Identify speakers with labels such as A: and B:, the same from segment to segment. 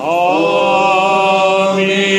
A: mercy.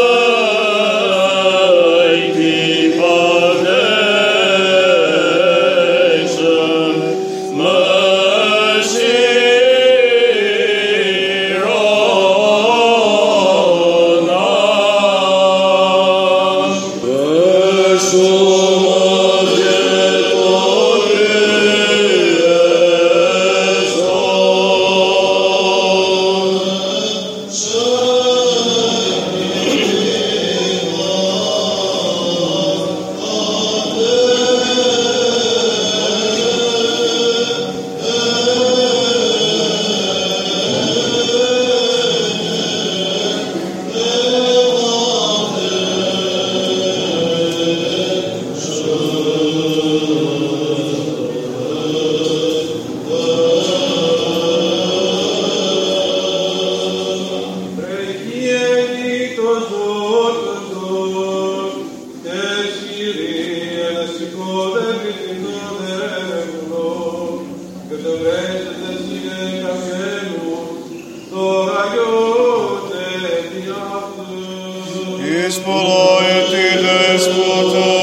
A: Εις πολλοί ποτέ